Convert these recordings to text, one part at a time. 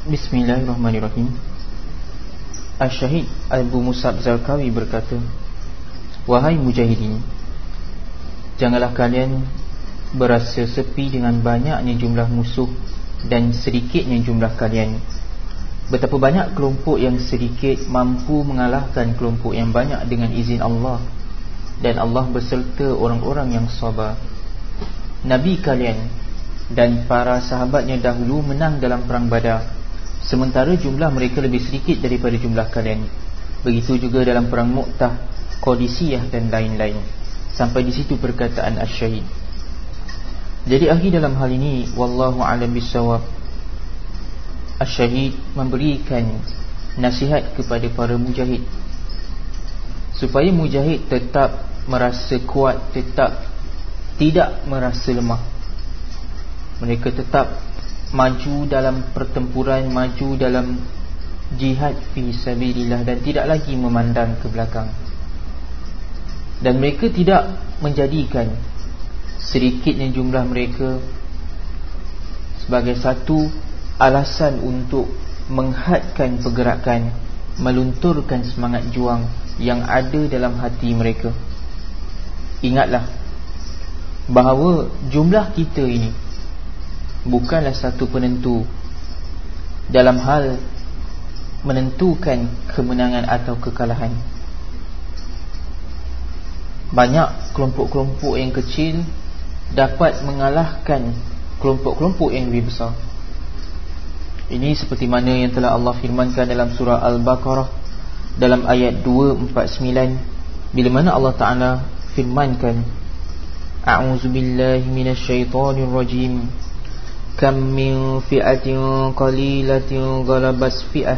Bismillahirrahmanirrahim. Al-Syahid Abu Musab Zarkawi berkata Wahai mujahidin Janganlah kalian Berasa sepi dengan banyaknya jumlah musuh Dan sedikitnya jumlah kalian. Betapa banyak kelompok yang sedikit Mampu mengalahkan kelompok yang banyak Dengan izin Allah Dan Allah berserta orang-orang yang sabar. Nabi kalian dan para sahabatnya dahulu menang dalam perang badar sementara jumlah mereka lebih sedikit daripada jumlah kalian. Begitu juga dalam perang mu'tah qadisiyah dan lain-lain. Sampai di situ perkataan asy-syahid. Jadi akhir dalam hal ini wallahu alam bisawab asy-syahid memberikan nasihat kepada para mujahid. Supaya mujahid tetap merasa kuat tetap tidak merasa lemah. Mereka tetap maju dalam pertempuran maju dalam jihad fi sabilillah dan tidak lagi memandang ke belakang. Dan mereka tidak menjadikan sedikitnya jumlah mereka sebagai satu alasan untuk menghadkan pergerakan melunturkan semangat juang yang ada dalam hati mereka. Ingatlah bahawa jumlah kita ini bukanlah satu penentu dalam hal menentukan kemenangan atau kekalahan. Banyak kelompok-kelompok yang kecil dapat mengalahkan kelompok-kelompok yang lebih besar. Ini seperti mana yang telah Allah firmankan dalam surah Al-Baqarah dalam ayat 249 bila mana Allah Taala firmankan A'udzu billahi minasyaitonir rajim كم من فئة قليلة غلبت فئة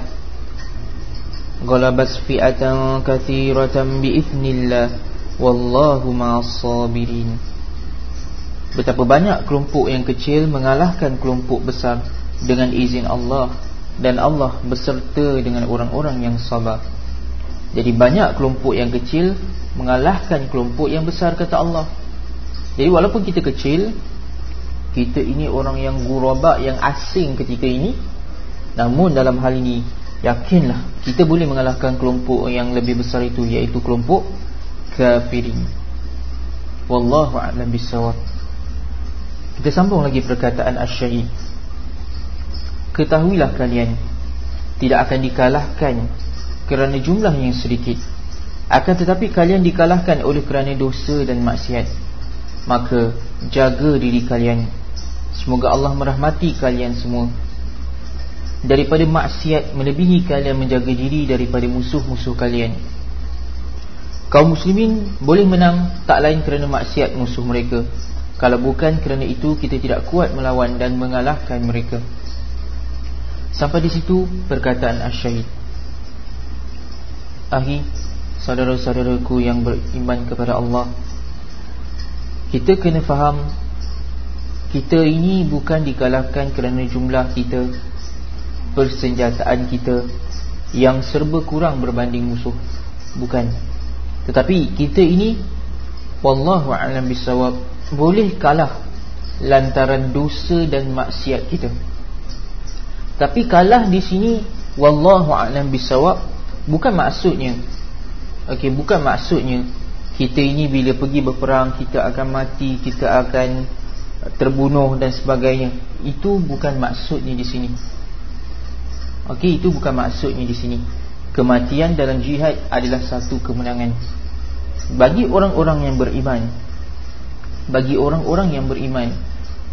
غلبت فئة كثيرة بإذن الله والله مع الصابرين Betapa banyak kelompok yang kecil mengalahkan kelompok besar dengan izin Allah dan Allah beserta dengan orang-orang yang sabar. Jadi banyak kelompok yang kecil mengalahkan kelompok yang besar kata Allah. Jadi walaupun kita kecil, kita ini orang yang guraba yang asing ketika ini. Namun dalam hal ini yakinlah kita boleh mengalahkan kelompok yang lebih besar itu iaitu kelompok kafirin. Wallahu a'lam bissawab kita sambung lagi perkataan asy-syahid ketahuilah kalian tidak akan dikalahkan kerana jumlah yang sedikit. Akan tetapi kalian dikalahkan oleh kerana dosa dan maksiat. Maka jaga diri kalian Semoga Allah merahmati kalian semua. Daripada maksiat Melebihi kalian menjaga diri Daripada musuh-musuh kalian. Kaum muslimin Boleh menang Tak lain kerana maksiat musuh mereka. Kalau bukan kerana itu Kita tidak kuat melawan Dan mengalahkan mereka. Sampai di situ Perkataan Asyahid Ahi Saudara-saudaraku yang beriman kepada Allah Kita kena faham kita ini bukan dikalahkan kerana jumlah kita Persenjataan kita Yang serba kurang berbanding musuh. Bukan. Tetapi kita ini Wallahu'alam bisawab Boleh kalah Lantaran dosa dan maksiat kita. Tapi kalah di sini Wallahu'alam bisawab Bukan maksudnya. Okey, bukan maksudnya Kita ini bila pergi berperang Kita akan mati Kita akan terbunuh dan sebagainya. Itu bukan maksudnya di sini. Okey itu bukan maksudnya di sini. Kematian dalam jihad adalah satu kemenangan. Bagi orang-orang yang beriman bagi orang-orang yang beriman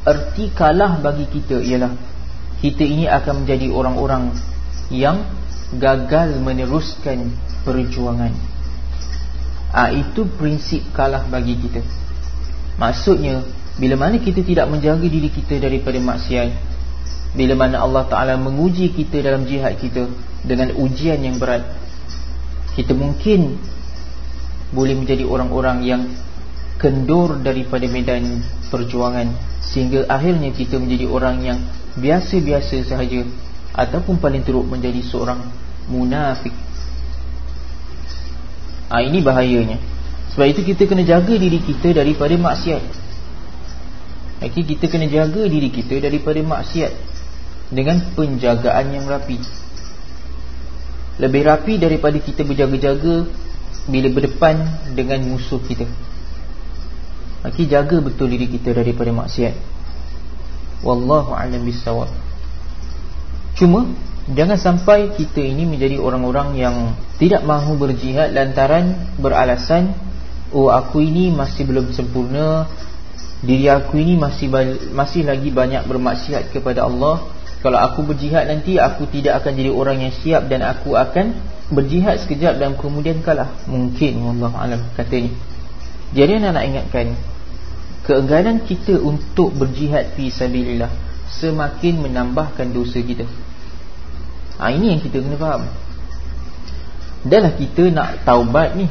erti kalah bagi kita ialah kita ini akan menjadi orang-orang yang gagal meneruskan perjuangan. Ah itu prinsip kalah bagi kita. Maksudnya bila mana kita tidak menjaga diri kita daripada maksiat Bila mana Allah Ta'ala menguji kita dalam jihad kita Dengan ujian yang berat Kita mungkin Boleh menjadi orang-orang yang Kendur daripada medan perjuangan Sehingga akhirnya kita menjadi orang yang Biasa-biasa sahaja Ataupun paling teruk menjadi seorang Munafik. Ha, Ini bahayanya. Sebab itu kita kena jaga diri kita daripada maksiat Okay, kita kena jaga diri kita daripada maksiat dengan penjagaan yang rapi. Lebih rapi daripada kita berjaga-jaga bila berdepan dengan musuh kita. Maka jaga betul diri kita daripada maksiat. Wallahu alam bisawab cuma jangan sampai kita ini menjadi orang-orang yang tidak mahu berjihad lantaran beralasan oh aku ini masih belum sempurna diri aku ini masih masih lagi banyak bermaksiat kepada Allah kalau aku berjihad nanti aku tidak akan jadi orang yang siap dan aku akan berjihad sekejap dan kemudian kalah. Mungkin Allah alam katanya. Jadi anak nak ingatkan keengganan kita untuk berjihad fi sabilillah semakin menambahkan dosa kita. Ha, ini yang kita kena faham. Dahlah kita nak taubat ni.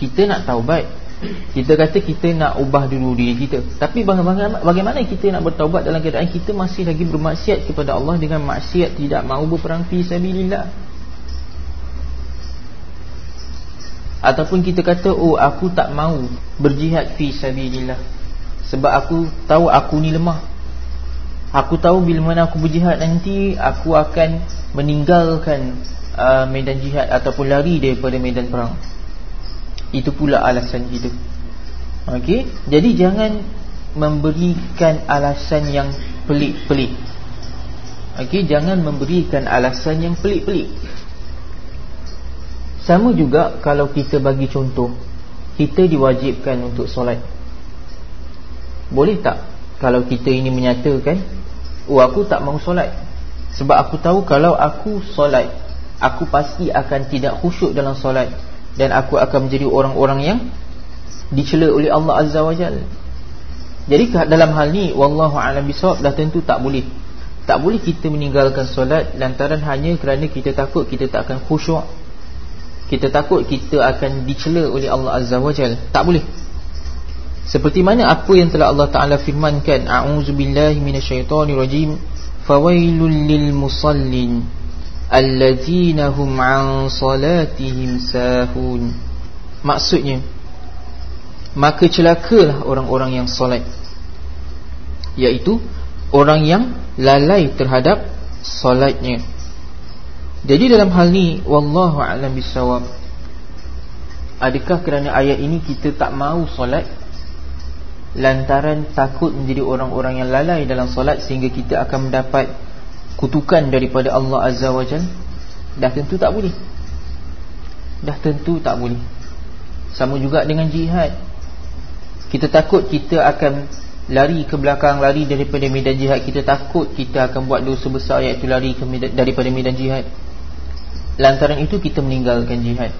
Kita nak taubat kita kata kita nak ubah dulu diri kita. Tapi bagaimana, kita nak bertaubat dalam keadaan kita masih lagi bermaksiat kepada Allah Dengan maksiat tidak mahu berperang fi sabilillah? Ataupun kita kata oh aku tak mahu berjihad fi sabilillah Sebab aku tahu aku ni lemah. Aku tahu bila mana aku berjihad nanti Aku akan meninggalkan uh, medan jihad Ataupun lari daripada medan perang itu pula alasan kita. Okey, Jadi jangan Memberikan alasan yang Pelik-pelik. Okey, Jangan memberikan alasan yang pelik-pelik. Sama juga Kalau kita bagi contoh. Kita diwajibkan untuk solat. Boleh tak Kalau kita ini menyatakan Oh aku tak mahu solat. Sebab aku tahu kalau aku solat Aku pasti akan tidak khusyuk dalam solat dan aku akan menjadi orang-orang yang dicela oleh Allah Azza wa Jalla. Jadi dalam hal ni wallahu alam bisawab dah tentu tak boleh. Tak boleh kita meninggalkan solat lantaran hanya kerana kita takut kita tak akan khusyuk. Kita takut kita akan dicela oleh Allah Azza wa Jalla. Tak boleh. Seperti mana apa yang telah Allah Taala firmankan, a'udzubillahi minasyaitonirrajim, fawailul lil musallin alladzina hum an salatihim sahun maksudnya maka celakalah orang-orang yang solat. Iaitu orang yang lalai terhadap solatnya. Jadi dalam hal ni wallahu a'lam bisawab adakah kerana ayat ini kita tak mau solat? Lantaran takut menjadi orang-orang yang lalai dalam solat sehingga kita akan mendapat kutukan daripada Allah Azza wa Jal Dah tentu tak boleh. Dah tentu tak boleh. Sama juga dengan jihad. Kita takut kita akan Lari ke belakang Lari daripada medan jihad. Kita takut kita akan buat dosa besar Iaitu lari ke medan, daripada medan jihad. Lantaran itu kita meninggalkan jihad.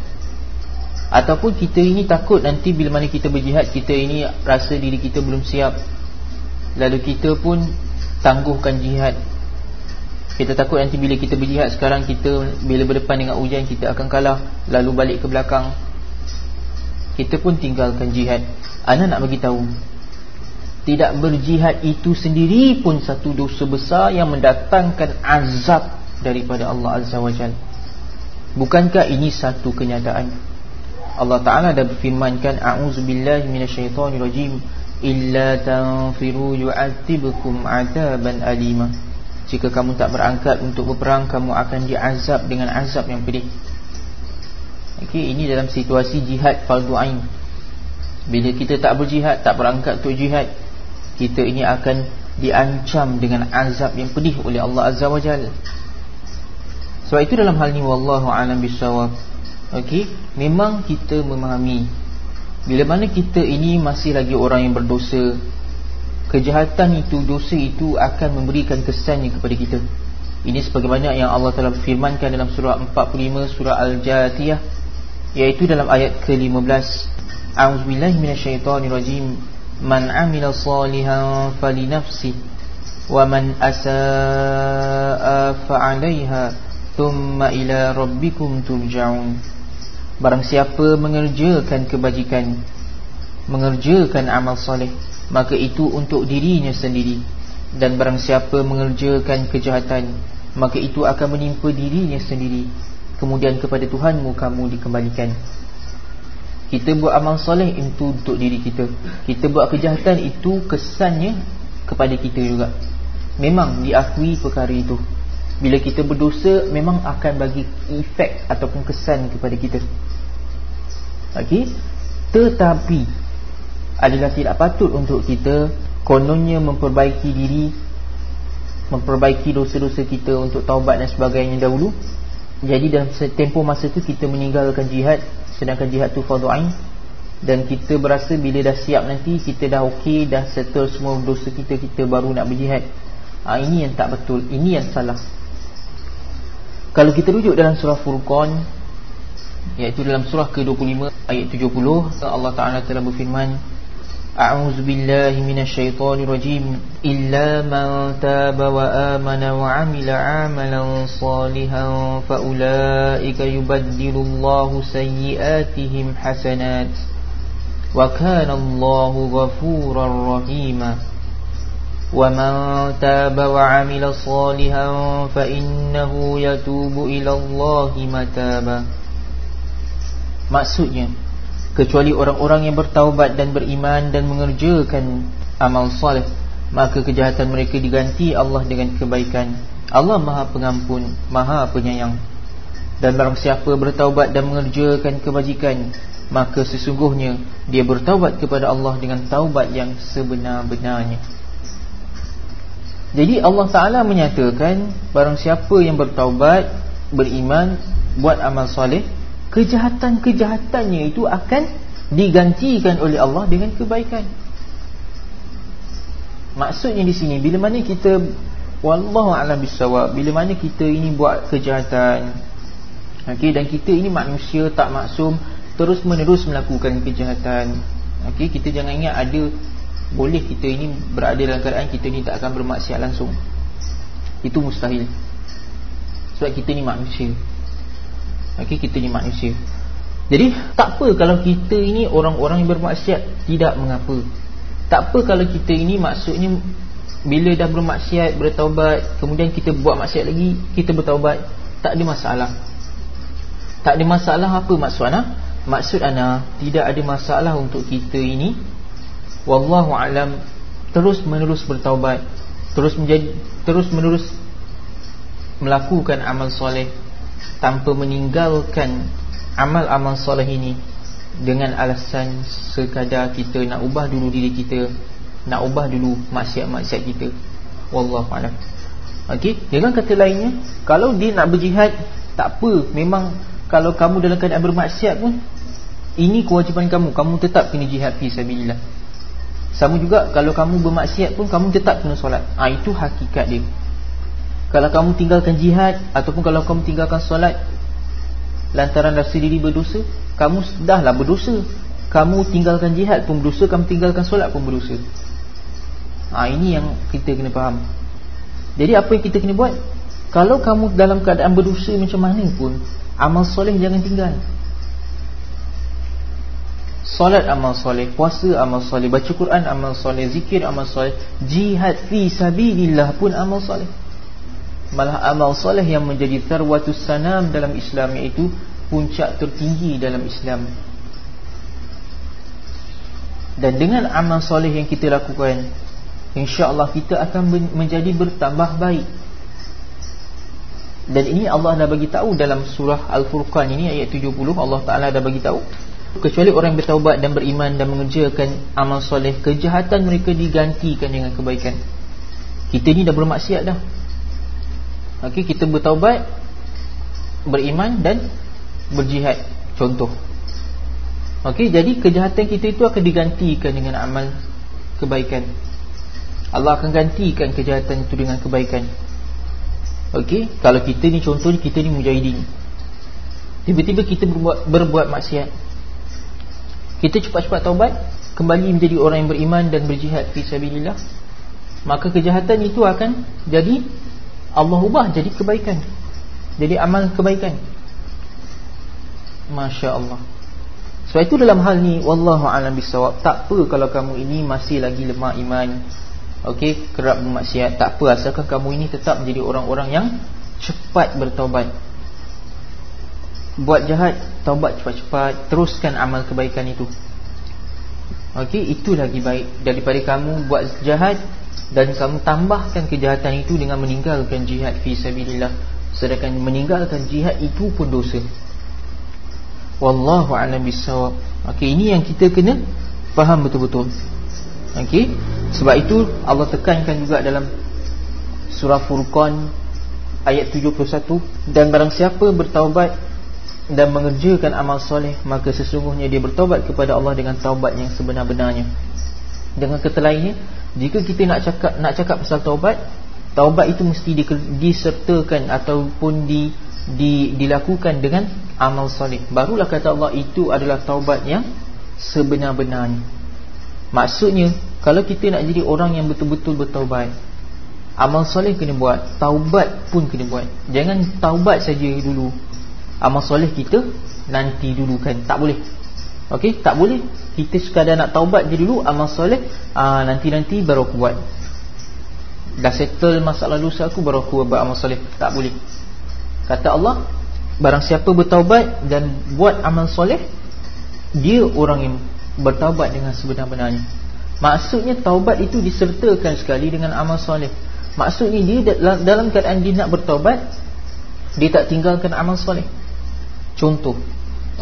Ataupun kita ini takut Nanti bila mana kita berjihad Kita ini rasa diri kita belum siap. Lalu kita pun Tangguhkan jihad kita takut nanti bila kita berjihad sekarang kita bila berdepan dengan ujian kita akan kalah lalu balik ke belakang. Kita pun tinggalkan jihad. Ana nak bagi tahu. Tidak berjihad itu sendiri pun satu dosa besar yang mendatangkan azab daripada Allah Azza wa Jalla. Bukankah ini satu kenyataan? Allah Taala dah berfirmankan a'udzubillahi minasyaitonirrajim illa tanfiru yu'adzibukum 'adaban alimah. Jika kamu tak berangkat untuk berperang Kamu akan diazab dengan azab yang pedih. Okay, Ini dalam situasi jihad fardu ain. Bila kita tak berjihad Tak berangkat untuk jihad Kita ini akan diancam dengan azab yang pedih oleh Allah Azza wa Jal Sebab itu dalam hal ini Wallahu alam bisawab okay, Memang kita memahami. Bila mana kita ini masih lagi orang yang berdosa kejahatan itu, dosa itu akan memberikan kesannya kepada kita. Ini sebagaimana yang Allah telah firmankan dalam surah 45 surah Al-Jatiyah iaitu dalam ayat ke-15 A'udzubillahi minasyaitonirrajim. Man 'amila salihan falinafsi wa man asaa fa'alaiha thumma ila rabbikum turja'un. Barang siapa mengerjakan kebajikan mengerjakan amal soleh maka itu untuk dirinya sendiri. Dan barang siapa mengerjakan kejahatan maka itu akan menimpa dirinya sendiri. Kemudian kepada Tuhanmu kamu dikembalikan. Kita buat amal soleh itu untuk diri kita. Kita buat kejahatan itu kesannya kepada kita juga. Memang diakui perkara itu. Bila kita berdosa Memang akan bagi efek Ataupun kesan kepada kita. Okay? Tetapi Adalah tidak patut untuk kita Kononnya memperbaiki diri Memperbaiki dosa-dosa kita Untuk taubat dan sebagainya dahulu? Jadi dalam tempoh masa itu Kita meninggalkan jihad Sedangkan jihad itu fardu'ain dan kita berasa bila dah siap nanti kita dah okey dah settle semua dosa kita kita baru nak berjihad. Ha, ini yang tak betul. Ini yang salah. Kalau kita rujuk dalam surah Furqan iaitu dalam surah ke-25 ayat 70 Allah Taala telah berfirman A'udzu billahi minasyaitonir rajim illa man taba wa amana wa 'amila 'amalan salihan fa ulaika yubaddilullahu sayyi'atihim hasanat وكان الله غفورا رحيما ومن تاب وعمل صالحا فإنه يتوب إلى الله متابا Maksudnya Kecuali orang-orang yang bertaubat dan beriman dan mengerjakan amal salih Maka kejahatan mereka diganti Allah dengan kebaikan Allah maha pengampun, maha penyayang Dan barang siapa bertaubat dan mengerjakan kebajikan maka sesungguhnya dia bertaubat kepada Allah dengan taubat yang sebenar-benarnya. Jadi Allah Taala menyatakan barang siapa yang bertaubat, beriman, buat amal soleh, kejahatan-kejahatannya itu akan digantikan oleh Allah dengan kebaikan. Maksudnya di sini bila mana kita wallahu a'lam bissawab, bila mana kita ini buat kejahatan, okey dan kita ini manusia tak maksum terus menerus melakukan kejahatan okey kita jangan ingat ada boleh kita ini berada dalam keadaan kita ni tak akan bermaksiat langsung. Itu mustahil. Sebab kita ni manusia okey kita ni manusia. Jadi tak apa kalau kita ini orang-orang yang bermaksiat? Tidak mengapa? Tak apa kalau kita ini maksudnya bila dah bermaksiat bertaubat kemudian kita buat maksiat lagi kita bertaubat tak ada masalah. Tak ada masalah apa maksud ana? Maksud ana tidak ada masalah untuk kita ini. Wallahu alam terus menerus bertaubat terus menjadi terus menerus melakukan amal soleh tanpa meninggalkan amal-amal soleh ini dengan alasan sekadar kita nak ubah dulu diri kita nak ubah dulu maksiat-maksiat kita. Wallahu alam. Okey dengan kata lainnya kalau dia nak berjihad tak apa. Memang kalau kamu dalam keadaan bermaksiat pun ini kewajipan kamu. Kamu tetap kena jihad fi sabilillah. Sama juga kalau kamu bermaksiat pun kamu tetap kena solat. Ah ha, itu hakikat dia kalau kamu tinggalkan jihad ataupun kalau kamu tinggalkan solat lantaran rasa diri berdosa kamu sudahlah berdosa. Kamu tinggalkan jihad pun berdosa kamu tinggalkan solat pun berdosa. Ha, ini yang kita kena faham. Jadi apa yang kita kena buat? Kalau kamu dalam keadaan berdosa macam mana pun Amal soleh jangan tinggal. Salat amal soleh Puasa amal soleh Baca Quran amal soleh Zikir amal soleh Jihad fi sabidillah pun amal soleh Malah amal soleh yang menjadi Tharwatus sanam dalam Islam Iaitu puncak tertinggi dalam Islam Dan dengan amal soleh yang kita lakukan InsyaAllah kita akan menjadi bertambah baik dan ini Allah dah bagi tahu dalam surah Al-Furqan ini ayat 70 Allah Taala dah bagi tahu kecuali orang yang bertaubat dan beriman dan mengerjakan amal soleh kejahatan mereka digantikan dengan kebaikan. Kita ni dah bermaksiat dah. Okey kita bertaubat beriman dan berjihad contoh. Okey jadi kejahatan kita itu akan digantikan dengan amal kebaikan. Allah akan gantikan kejahatan itu dengan kebaikan. Okey, kalau kita ni contohnya kita ni mujahidin. Tiba-tiba kita berbuat berbuat maksiat. Kita cepat-cepat taubat, kembali menjadi orang yang beriman dan berjihad fi sabilillah. Maka kejahatan itu akan jadi Allah ubah jadi kebaikan. Jadi amal kebaikan. Masya-Allah. Sebab itu dalam hal ni wallahu alam bisawab. Tak apa kalau kamu ini masih lagi lemah iman, Okey, kerap bermaksiat tak apa asalkan kamu ini tetap menjadi orang-orang yang cepat bertaubat. Buat jahat, taubat cepat-cepat, teruskan amal kebaikan itu. Okey, itu lagi baik daripada kamu buat jahat dan kamu tambahkan kejahatan itu dengan meninggalkan jihad fi sabilillah. Sedangkan meninggalkan jihad itu pun dosa. Wallahu a'lam bissawab. Okey ini yang kita kena faham betul-betul. Okey sebab itu Allah tekankan juga dalam surah furqan ayat 71 dan barang siapa bertaubat dan mengerjakan amal soleh maka sesungguhnya dia bertaubat kepada Allah dengan taubat yang sebenar-benarnya. Dengan kata lainnya jika kita nak cakap nak cakap pasal taubat taubat itu mesti di, disertakan ataupun di, di dilakukan dengan amal soleh. Barulah kata Allah itu adalah taubat yang sebenar-benarnya. Maksudnya kalau kita nak jadi orang yang betul-betul bertaubat Amal soleh kena buat Taubat pun kena buat. Jangan taubat saja dulu. Amal soleh kita Nanti dulu kan Tak boleh Okey, tak boleh. Kita sekadar nak taubat je dulu Amal soleh Nanti-nanti baru aku buat. Dah settle masalah dosa aku Baru aku buat amal soleh. Tak boleh. Kata Allah Barang siapa bertaubat Dan buat amal soleh Dia orang yang Bertaubat dengan sebenar-benarnya. Maksudnya taubat itu disertakan sekali Dengan amal soleh. Maksudnya dia dalam keadaan dia nak bertaubat Dia tak tinggalkan amal soleh. Contoh.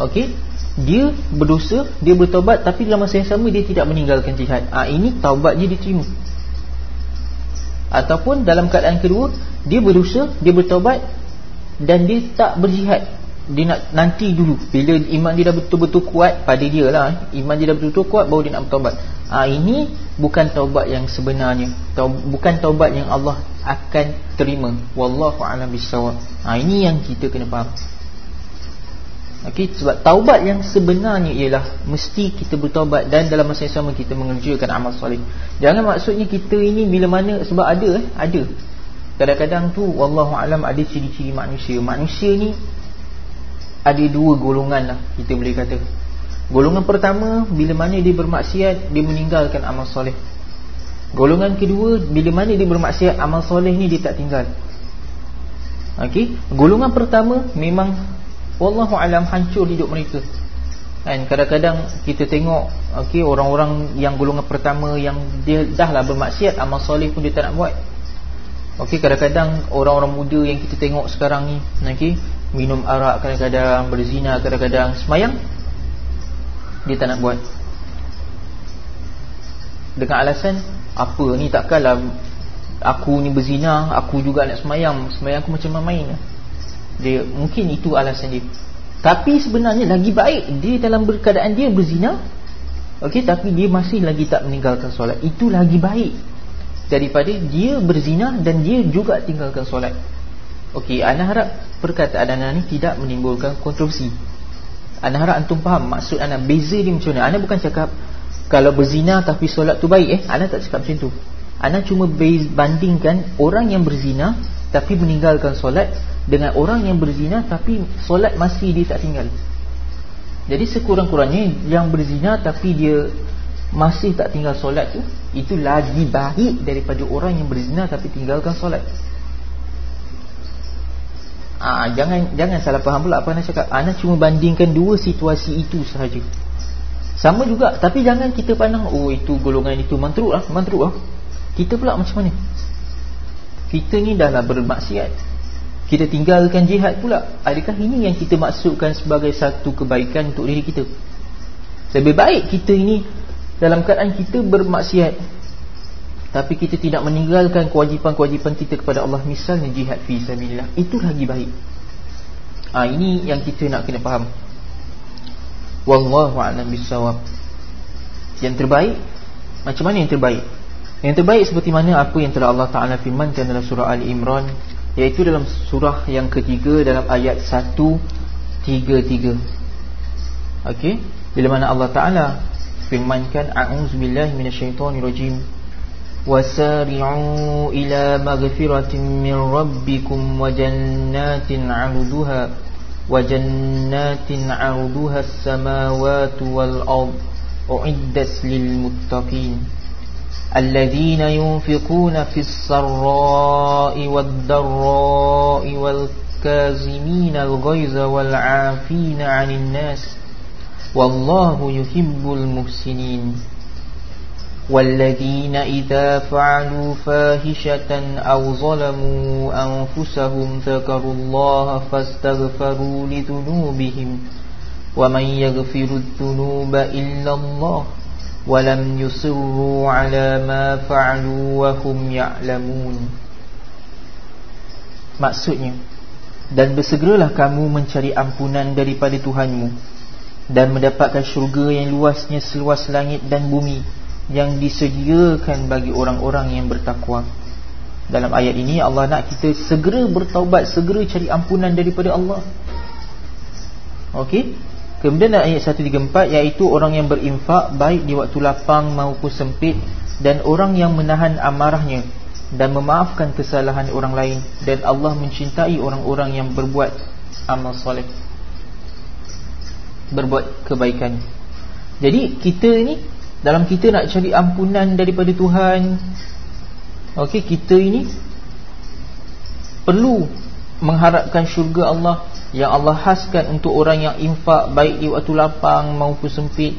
Okey Dia berdosa Dia bertaubat Tapi dalam masa yang sama Dia tidak meninggalkan jihad. Ha, Ini taubat dia diterima. Ataupun dalam keadaan kedua Dia berdosa Dia bertaubat Dan dia tak berjihad. Dia nak nanti dulu. Bila iman dia dah betul-betul kuat Pada dia lah Iman dia dah betul-betul kuat Baru dia nak bertaubat. Ha, Ini bukan taubat yang sebenarnya. Taub, bukan taubat yang Allah akan terima. Wallahu a'lam bissawab. Ha ini yang kita kena faham okey sebab taubat yang sebenarnya ialah mesti kita bertaubat dan dalam masa yang sama kita mengerjakan amal soleh. Jangan maksudnya kita ini bila mana sebab ada eh ada. Kadang-kadang tu wallahu a'lam ada ciri-ciri manusia. Manusia ni ada dua golongan lah kita boleh kata. Golongan pertama Bila mana dia bermaksiat Dia meninggalkan amal soleh. Golongan kedua Bila mana dia bermaksiat Amal soleh ni dia tak tinggal. Okey, Golongan pertama Memang Wallahu'alam hancur hidup mereka. Kan kadang-kadang kita tengok okey orang-orang yang golongan pertama yang dia dah lah bermaksiat amal soleh pun dia tak nak buat. Okey kadang-kadang orang-orang muda yang kita tengok sekarang ni okey minum arak kadang-kadang berzina kadang-kadang semayang dia tak nak buat. Dengan alasan apa ni takkanlah aku ni berzina aku juga nak semayang semayang aku macam main dia mungkin itu alasan dia tapi sebenarnya lagi baik dia dalam berkeadaan dia berzina okey tapi dia masih lagi tak meninggalkan solat itu lagi baik daripada dia berzina dan dia juga tinggalkan solat okey ana harap perkataan anda ni tidak menimbulkan kontroversi anda harap antum faham maksud anda beza dia macam mana. Anda bukan cakap kalau berzina tapi solat tu baik eh. Anda tak cakap macam tu. Anda cuma bandingkan orang yang berzina tapi meninggalkan solat dengan orang yang berzina tapi solat masih dia tak tinggal. Jadi sekurang-kurangnya yang berzina tapi dia masih tak tinggal solat tu itu lagi baik daripada orang yang berzina tapi tinggalkan solat. Ah jangan jangan salah faham pula apa anda cakap. Anda cuma bandingkan dua situasi itu sahaja. Sama juga tapi jangan kita pandang oh itu golongan itu mantruk lah, mantruk lah. Kita pula macam mana? Kita ni dah lah bermaksiat. Kita tinggalkan jihad pula. Adakah ini yang kita maksudkan sebagai satu kebaikan untuk diri kita? Lebih baik kita ini dalam keadaan kita bermaksiat tapi kita tidak meninggalkan kewajipan-kewajipan kita kepada Allah misalnya jihad fi sabilillah itu lagi baik ha, ini yang kita nak kena faham wallahu a'lam yang terbaik macam mana yang terbaik yang terbaik seperti mana apa yang telah Allah Ta'ala firmankan dalam surah Al-Imran Iaitu dalam surah yang ketiga dalam ayat 1-3-3 Okey? Bila mana Allah Ta'ala firmankan A'udzubillahiminasyaitonirajim Wasari'u ila maghfiratin min rabbikum wa jannatin arduha Wa jannatin arduha samawatu wal ard U'iddas lil muttaqin. الذين ينفقون في السراء والضراء والكاظمين الغيظ والعافين عن الناس والله يحب المحسنين والذين إذا فعلوا فاهشة أو ظلموا أنفسهم ذكروا الله فاستغفروا لذنوبهم ومن يغفر الذنوب إلا الله ولم يصروا على ما فعلوا وهم يعلمون Maksudnya Dan bersegeralah kamu mencari ampunan daripada Tuhanmu Dan mendapatkan syurga yang luasnya seluas langit dan bumi Yang disediakan bagi orang-orang yang bertakwa Dalam ayat ini Allah nak kita segera bertaubat Segera cari ampunan daripada Allah Okey Kemudian ayat 134 Iaitu orang yang berinfak Baik di waktu lapang maupun sempit Dan orang yang menahan amarahnya dan memaafkan kesalahan orang lain dan Allah mencintai orang-orang yang berbuat amal soleh berbuat kebaikan. Jadi kita ini dalam kita nak cari ampunan daripada Tuhan okey kita ini perlu mengharapkan syurga Allah yang Allah haskan untuk orang yang infak baik di waktu lapang maupun sempit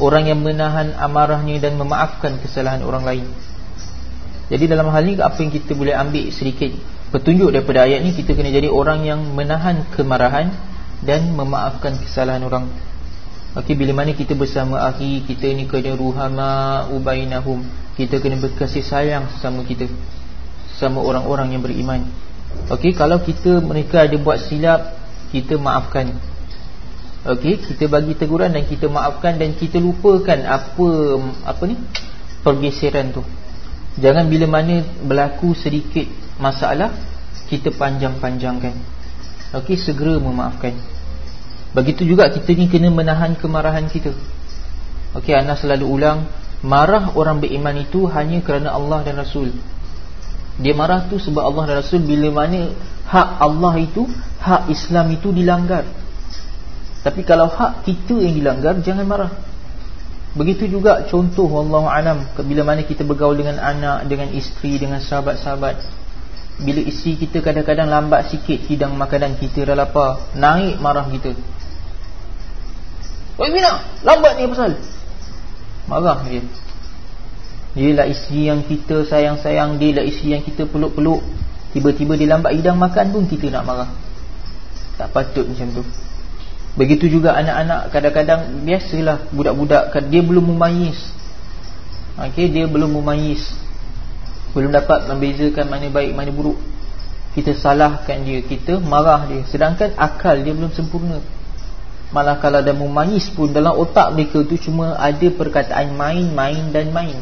orang yang menahan amarahnya dan memaafkan kesalahan orang lain jadi dalam hal ni apa yang kita boleh ambil sedikit petunjuk daripada ayat ni kita kena jadi orang yang menahan kemarahan dan memaafkan kesalahan orang. Okey bila mana kita bersama akhi kita ni kena ruhama ubainahum kita kena berkasih sayang sama kita sama orang-orang yang beriman. Okey kalau kita mereka ada buat silap kita maafkan. Okey kita bagi teguran dan kita maafkan dan kita lupakan apa apa ni pergeseran tu. Jangan bila mana berlaku sedikit masalah Kita panjang-panjangkan Okey, segera memaafkan Begitu juga kita ni kena menahan kemarahan kita Okey, Anas selalu ulang Marah orang beriman itu hanya kerana Allah dan Rasul Dia marah tu sebab Allah dan Rasul Bila mana hak Allah itu Hak Islam itu dilanggar Tapi kalau hak kita yang dilanggar Jangan marah Begitu juga contoh Allah alam bila mana kita bergaul dengan anak, dengan isteri, dengan sahabat-sahabat. Bila isteri kita kadang-kadang lambat sikit hidang makanan kita dah lapar, naik marah kita. Oi Mina, lambat ni pasal. Marah dia. Dia lah isteri yang kita sayang-sayang, dia lah isteri yang kita peluk-peluk. Tiba-tiba dia lambat hidang makan pun kita nak marah. Tak patut macam tu. Begitu juga anak-anak kadang-kadang biasalah budak-budak dia belum memayis. Okey, dia belum memayis. Belum dapat membezakan mana baik mana buruk. Kita salahkan dia, kita marah dia. Sedangkan akal dia belum sempurna. Malah kalau dah memayis pun dalam otak mereka tu cuma ada perkataan main, main dan main.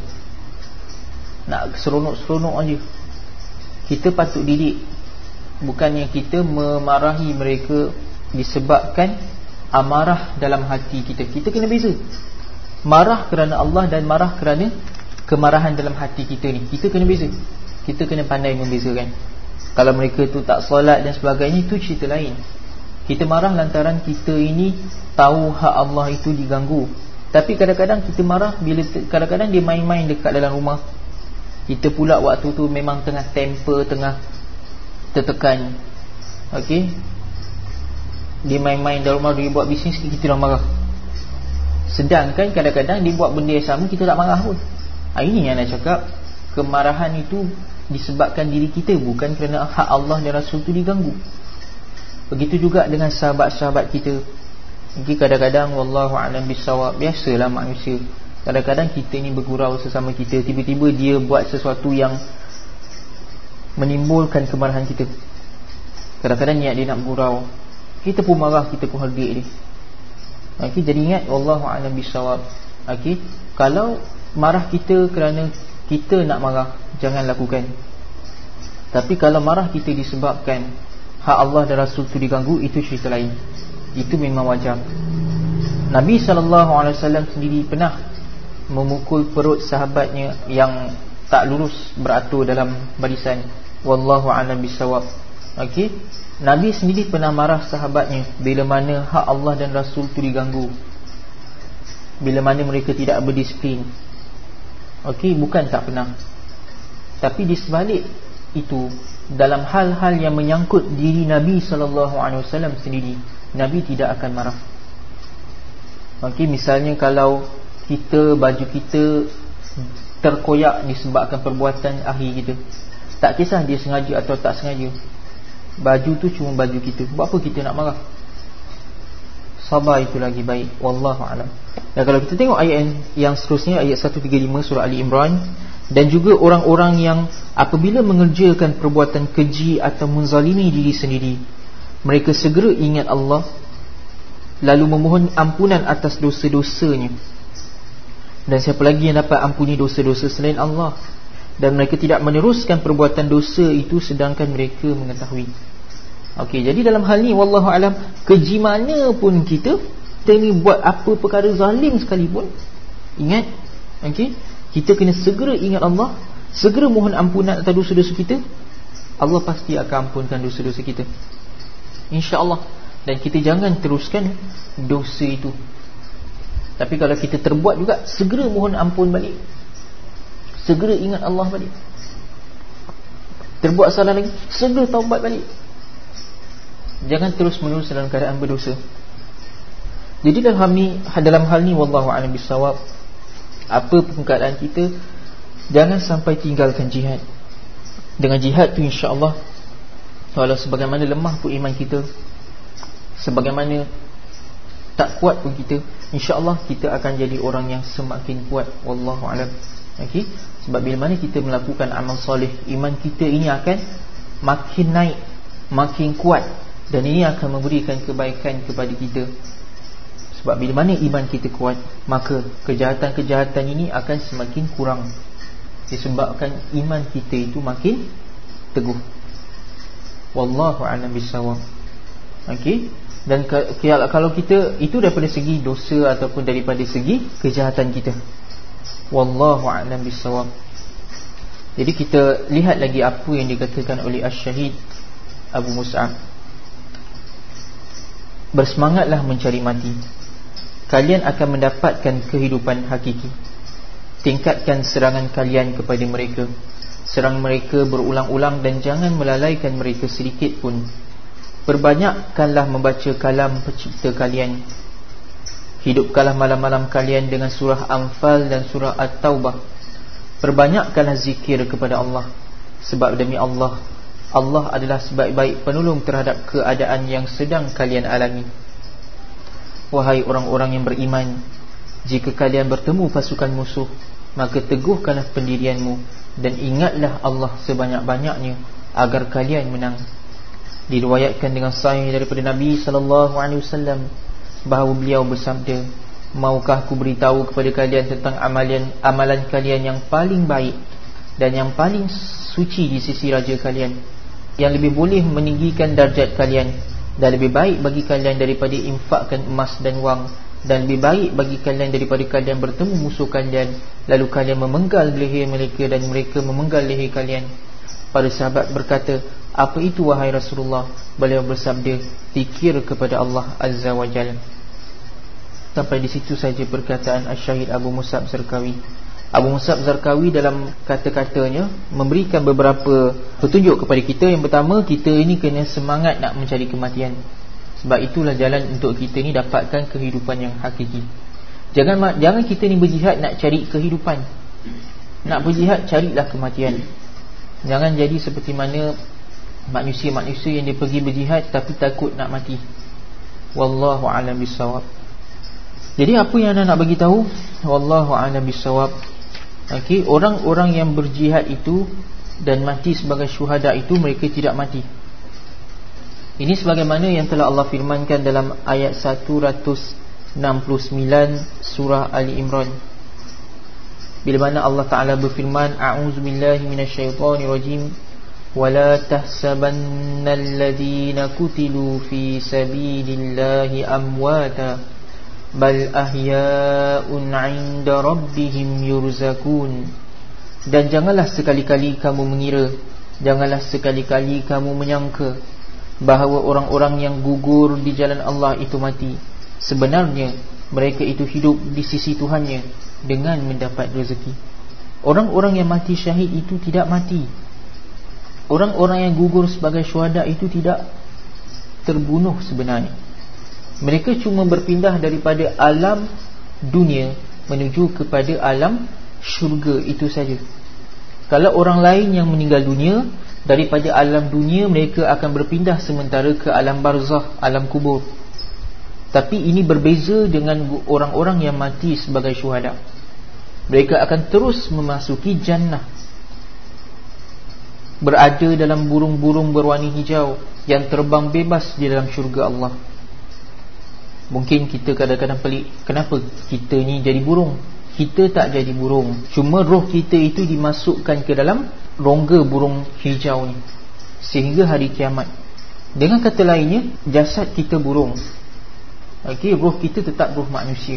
Nak seronok-seronok aja. Kita patut didik. Bukannya kita memarahi mereka disebabkan amarah dalam hati kita. Kita kena beza. Marah kerana Allah dan marah kerana Kemarahan dalam hati kita ni. Kita kena beza. Kita kena pandai membezakan. Kalau mereka tu tak solat dan sebagainya Itu cerita lain. Kita marah lantaran kita ini Tahu hak Allah itu diganggu. Tapi kadang-kadang kita marah Bila kadang-kadang dia main-main dekat dalam rumah Kita pula waktu tu memang tengah temper Tengah tertekan. Okey? Dia main-main dalam rumah Dia buat bisnes Kita dah marah. Sedangkan kadang-kadang Dia buat benda yang sama Kita tak marah pun. Ha, Ini yang nak cakap. Kemarahan itu Disebabkan diri kita Bukan kerana hak Allah dan Rasul itu diganggu. Begitu juga dengan sahabat-sahabat kita. Mungkin kadang-kadang Wallahu'alam bisawab Biasalah manusia Kadang-kadang kita ni bergurau sesama kita Tiba-tiba dia buat sesuatu yang Menimbulkan kemarahan kita. Kadang-kadang niat dia nak bergurau kita pun marah kita pun hargai dia. Okey jadi ingat wallahu a'lam bisawab okey kalau marah kita kerana kita nak marah jangan lakukan. Tapi kalau marah kita disebabkan hak Allah dan Rasul tu diganggu itu cerita lain. Itu memang wajar. Nabi SAW sendiri pernah memukul perut sahabatnya yang tak lurus beratur dalam barisan. Wallahu a'lam bisawab okey. Nabi sendiri pernah marah sahabatnya Bila mana hak Allah dan Rasul itu diganggu. Bila mana mereka tidak berdisiplin. Okey, bukan tak pernah. Tapi di sebalik itu Dalam hal-hal yang menyangkut diri Nabi SAW sendiri Nabi tidak akan marah. Okey, misalnya kalau kita, baju kita terkoyak disebabkan perbuatan ahli kita. Tak kisah dia sengaja atau tak sengaja. Baju tu cuma baju kita. Buat apa kita nak marah? Sabar itu lagi baik. Wallahu alam. Dan kalau kita tengok ayat yang seterusnya ayat 135 surah ali imran dan juga orang-orang yang apabila mengerjakan perbuatan keji atau menzalimi diri sendiri mereka segera ingat Allah lalu memohon ampunan atas dosa-dosanya dan siapa lagi yang dapat ampuni dosa-dosa selain Allah? Dan mereka tidak meneruskan perbuatan dosa itu sedangkan mereka mengetahui. Okey, jadi dalam hal ni wallahu alam keji mana pun kita kita ni buat apa perkara zalim sekalipun ingat? Okey kita kena segera ingat Allah segera mohon ampunan atas dosa-dosa kita Allah pasti akan ampunkan dosa-dosa kita. insya-Allah. Dan kita jangan teruskan dosa itu tapi kalau kita terbuat juga Segera mohon ampun balik. Segera ingat Allah balik. Terbuat salah lagi Segera taubat balik. Jangan terus menerus dalam keadaan berdosa. Jadi dalam hal ni Dalam hal ni Wallahu'alam bisawab Apa pun keadaan kita Jangan sampai tinggalkan jihad. Dengan jihad tu insyaAllah Walau sebagaimana lemah pun iman kita Sebagaimana Tak kuat pun kita InsyaAllah kita akan jadi orang yang semakin kuat. Wallahu alam. Okay? Sebab bila mana kita melakukan amal soleh Iman kita ini akan makin naik Makin kuat. Dan ini akan memberikan kebaikan kepada kita. Sebab bila mana iman kita kuat Maka kejahatan-kejahatan ini akan semakin kurang. Disebabkan iman kita itu makin teguh. Wallahu alam bisawab. Okay dan kalau kita itu daripada segi dosa ataupun daripada segi kejahatan kita. Wallahu a'lam bissawab. Jadi kita lihat lagi apa yang dikatakan oleh asy-syahid Abu Mus'ab. Bersemangatlah mencari mati. Kalian akan mendapatkan kehidupan hakiki. Tingkatkan serangan kalian kepada mereka. Serang mereka berulang-ulang dan jangan melalaikan mereka sedikit pun Perbanyakkanlah membaca kalam pencipta kalian. Hidupkanlah malam-malam kalian dengan surah Anfal dan surah At-Taubah. Perbanyakkanlah zikir kepada Allah. Sebab demi Allah Allah adalah sebaik-baik penolong terhadap keadaan yang sedang kalian alami. Wahai orang-orang yang beriman Jika kalian bertemu pasukan musuh Maka teguhkanlah pendirianmu Dan ingatlah Allah sebanyak-banyaknya Agar kalian menang diriwayatkan dengan sahih daripada Nabi sallallahu alaihi wasallam bahawa beliau bersabda maukah aku beritahu kepada kalian tentang amalan amalan kalian yang paling baik dan yang paling suci di sisi raja kalian yang lebih boleh meninggikan darjat kalian dan lebih baik bagi kalian daripada infakkan emas dan wang dan lebih baik bagi kalian daripada kalian bertemu musuh kalian lalu kalian memenggal leher mereka dan mereka memenggal leher kalian. Para sahabat berkata apa itu wahai Rasulullah? Beliau bersabda Fikir kepada Allah Azza wa Jal Sampai di situ saja perkataan Asyahid Abu Musab Zarkawi Abu Musab Zarkawi dalam kata-katanya Memberikan beberapa petunjuk kepada kita. Yang pertama kita ini kena semangat nak mencari kematian. Sebab itulah jalan untuk kita ni dapatkan kehidupan yang hakiki. Jangan jangan kita ni berjihad nak cari kehidupan. Nak berjihad carilah kematian. Jangan jadi seperti mana manusia-manusia yang dia pergi berjihad tapi takut nak mati. Wallahu a'lam bissawab. Jadi apa yang anda nak bagi tahu? Wallahu a'lam bissawab. Okey, orang-orang yang berjihad itu dan mati sebagai syuhada itu mereka tidak mati. Ini sebagaimana yang telah Allah firmankan dalam ayat 169 surah Ali Imran. Bila mana Allah Taala berfirman, "A'udzubillahi minasyaitonirrajim." ولا تحسبن الذين كتلوا في سبيل الله أمواتا بل أحياء عند ربهم يرزقون dan janganlah sekali-kali kamu mengira janganlah sekali-kali kamu menyangka bahawa orang-orang yang gugur di jalan Allah itu mati sebenarnya mereka itu hidup di sisi Tuhannya dengan mendapat rezeki orang-orang yang mati syahid itu tidak mati Orang-orang yang gugur sebagai syuhada itu tidak terbunuh sebenarnya. Mereka cuma berpindah daripada alam dunia Menuju kepada alam syurga itu saja. Kalau orang lain yang meninggal dunia daripada alam dunia mereka akan berpindah sementara ke alam barzah alam kubur. Tapi ini berbeza dengan orang-orang yang mati sebagai syuhada. Mereka akan terus memasuki jannah berada dalam burung-burung berwarna hijau yang terbang bebas di dalam syurga Allah. Mungkin kita kadang-kadang pelik Kenapa kita ni jadi burung? Kita tak jadi burung. Cuma roh kita itu dimasukkan ke dalam Rongga burung hijau ni. Sehingga hari kiamat. Dengan kata lainnya Jasad kita burung. Okay, Roh kita tetap roh manusia.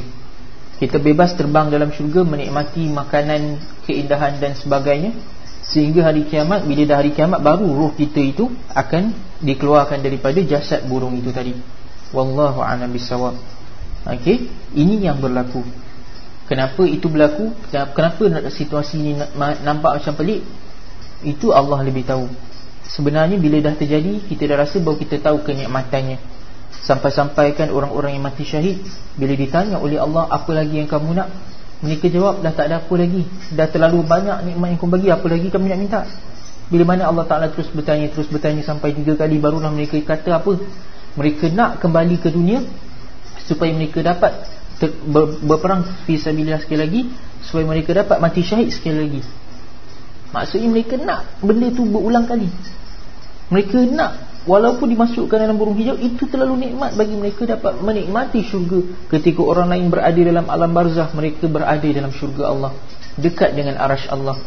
Kita bebas terbang dalam syurga Menikmati makanan Keindahan dan sebagainya Sehingga hari kiamat Bila dah hari kiamat Baru roh kita itu Akan dikeluarkan daripada jasad burung itu tadi. Wallahu a'lam bisawab okey ini yang berlaku. Kenapa itu berlaku? Kenapa situasi ini nampak macam pelik? Itu Allah lebih tahu. Sebenarnya bila dah terjadi kita dah rasa bahawa kita tahu kenikmatannya. Sampai-sampai kan orang-orang yang mati syahid bila ditanya oleh Allah apa lagi yang kamu nak mereka jawab dah tak ada apa lagi. Dah terlalu banyak nikmat yang kamu bagi apa lagi kamu nak minta? Bila mana Allah Ta'ala terus bertanya terus bertanya sampai tiga kali barulah mereka kata apa? Mereka nak kembali ke dunia supaya mereka dapat ber, berperang fisabilillah sekali lagi supaya mereka dapat mati syahid sekali lagi. Maksudnya mereka nak benda tu berulang kali. Mereka nak walaupun dimasukkan dalam burung hijau itu terlalu nikmat bagi mereka dapat menikmati syurga. Ketika orang lain berada dalam alam barzah mereka berada dalam syurga Allah dekat dengan arash Allah.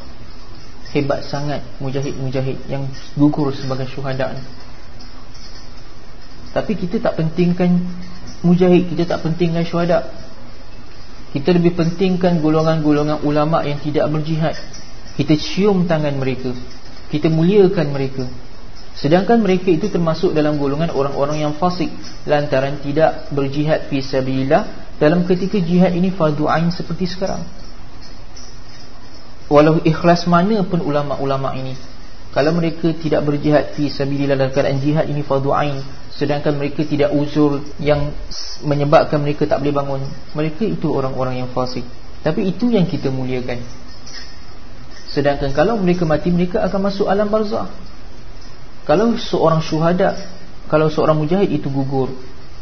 Hebat sangat mujahid-mujahid yang gugur sebagai syuhada. Tapi kita tak pentingkan mujahid Kita tak pentingkan syuhada. Kita lebih pentingkan golongan-golongan ulama' yang tidak berjihad. Kita cium tangan mereka. Kita muliakan mereka Sedangkan mereka itu termasuk dalam golongan orang-orang yang fasik Lantaran tidak berjihad Fisabilillah Dalam ketika jihad ini fardu'ain seperti sekarang. Walau ikhlas mana pun ulama'-ulama' ini Kalau mereka tidak berjihad Fisabilillah dalam keadaan jihad ini fardu'ain sedangkan mereka tidak uzur yang menyebabkan mereka tak boleh bangun mereka itu orang-orang yang fasik. Tapi itu yang kita muliakan. Sedangkan kalau mereka mati mereka akan masuk alam barzah kalau seorang syuhada kalau seorang mujahid itu gugur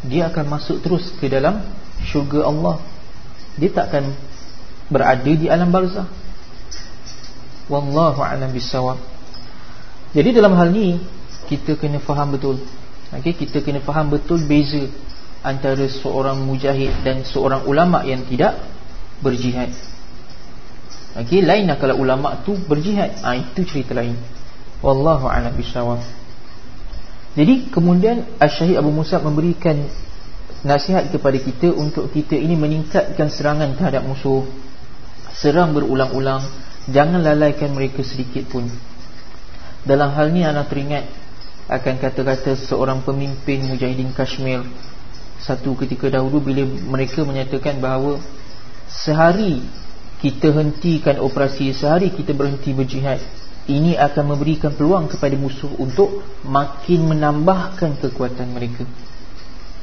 dia akan masuk terus ke dalam syurga Allah. Dia tak akan berada di alam barzah. Wallahu a'lam bissawab. Jadi dalam hal ni kita kena faham betul. Okay, kita kena faham betul beza antara seorang mujahid dan seorang ulama yang tidak berjihad. Okey lainlah kalau ulama tu berjihad. Ha, itu cerita lain wallahu a'lam bishawab. Jadi kemudian Asy-Syahid Abu Musa memberikan nasihat kepada kita untuk kita ini meningkatkan serangan terhadap musuh. Serang berulang-ulang. Jangan lalaikan mereka sedikit pun. Dalam hal ni anak teringat akan kata-kata seorang pemimpin Mujahidin Kashmir. Satu ketika dahulu bila mereka menyatakan bahawa sehari kita hentikan operasi sehari kita berhenti berjihad ini akan memberikan peluang kepada musuh untuk makin menambahkan kekuatan mereka.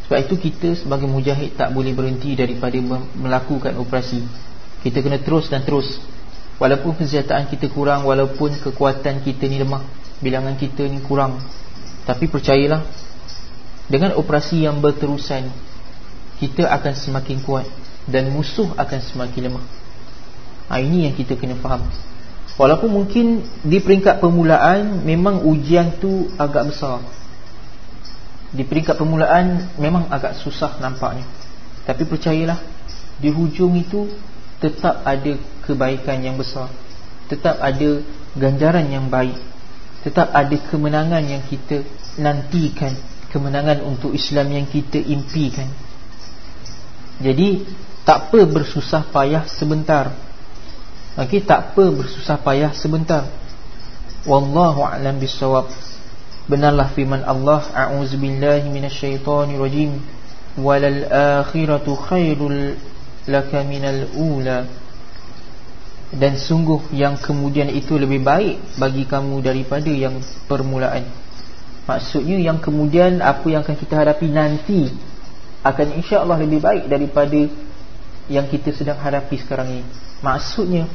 Sebab itu kita sebagai mujahid tak boleh berhenti daripada melakukan operasi. Kita kena terus dan terus. Walaupun kesihatan kita kurang walaupun kekuatan kita ni lemah bilangan kita ni kurang. Tapi percayalah Dengan operasi yang berterusan Kita akan semakin kuat Dan musuh akan semakin lemah. Ha, Ini yang kita kena faham Walaupun mungkin Di peringkat permulaan Memang ujian tu agak besar. Di peringkat permulaan Memang agak susah nampaknya. Tapi percayalah Di hujung itu Tetap ada kebaikan yang besar. Tetap ada ganjaran yang baik. Tetap ada kemenangan yang kita nantikan. Kemenangan untuk Islam yang kita impikan. Jadi tak apa bersusah payah sebentar okey tak apa bersusah payah sebentar. Wallahu a'lam bissawab. Benarlah firman Allah a'udzubillahi minasyaitonirrajim walal akhiratu khairul laka minal ula. Dan sungguh yang kemudian itu lebih baik bagi kamu daripada yang permulaan. Maksudnya yang kemudian apa yang akan kita hadapi nanti akan insya Allah lebih baik daripada yang kita sedang hadapi sekarang ini. Maksudnya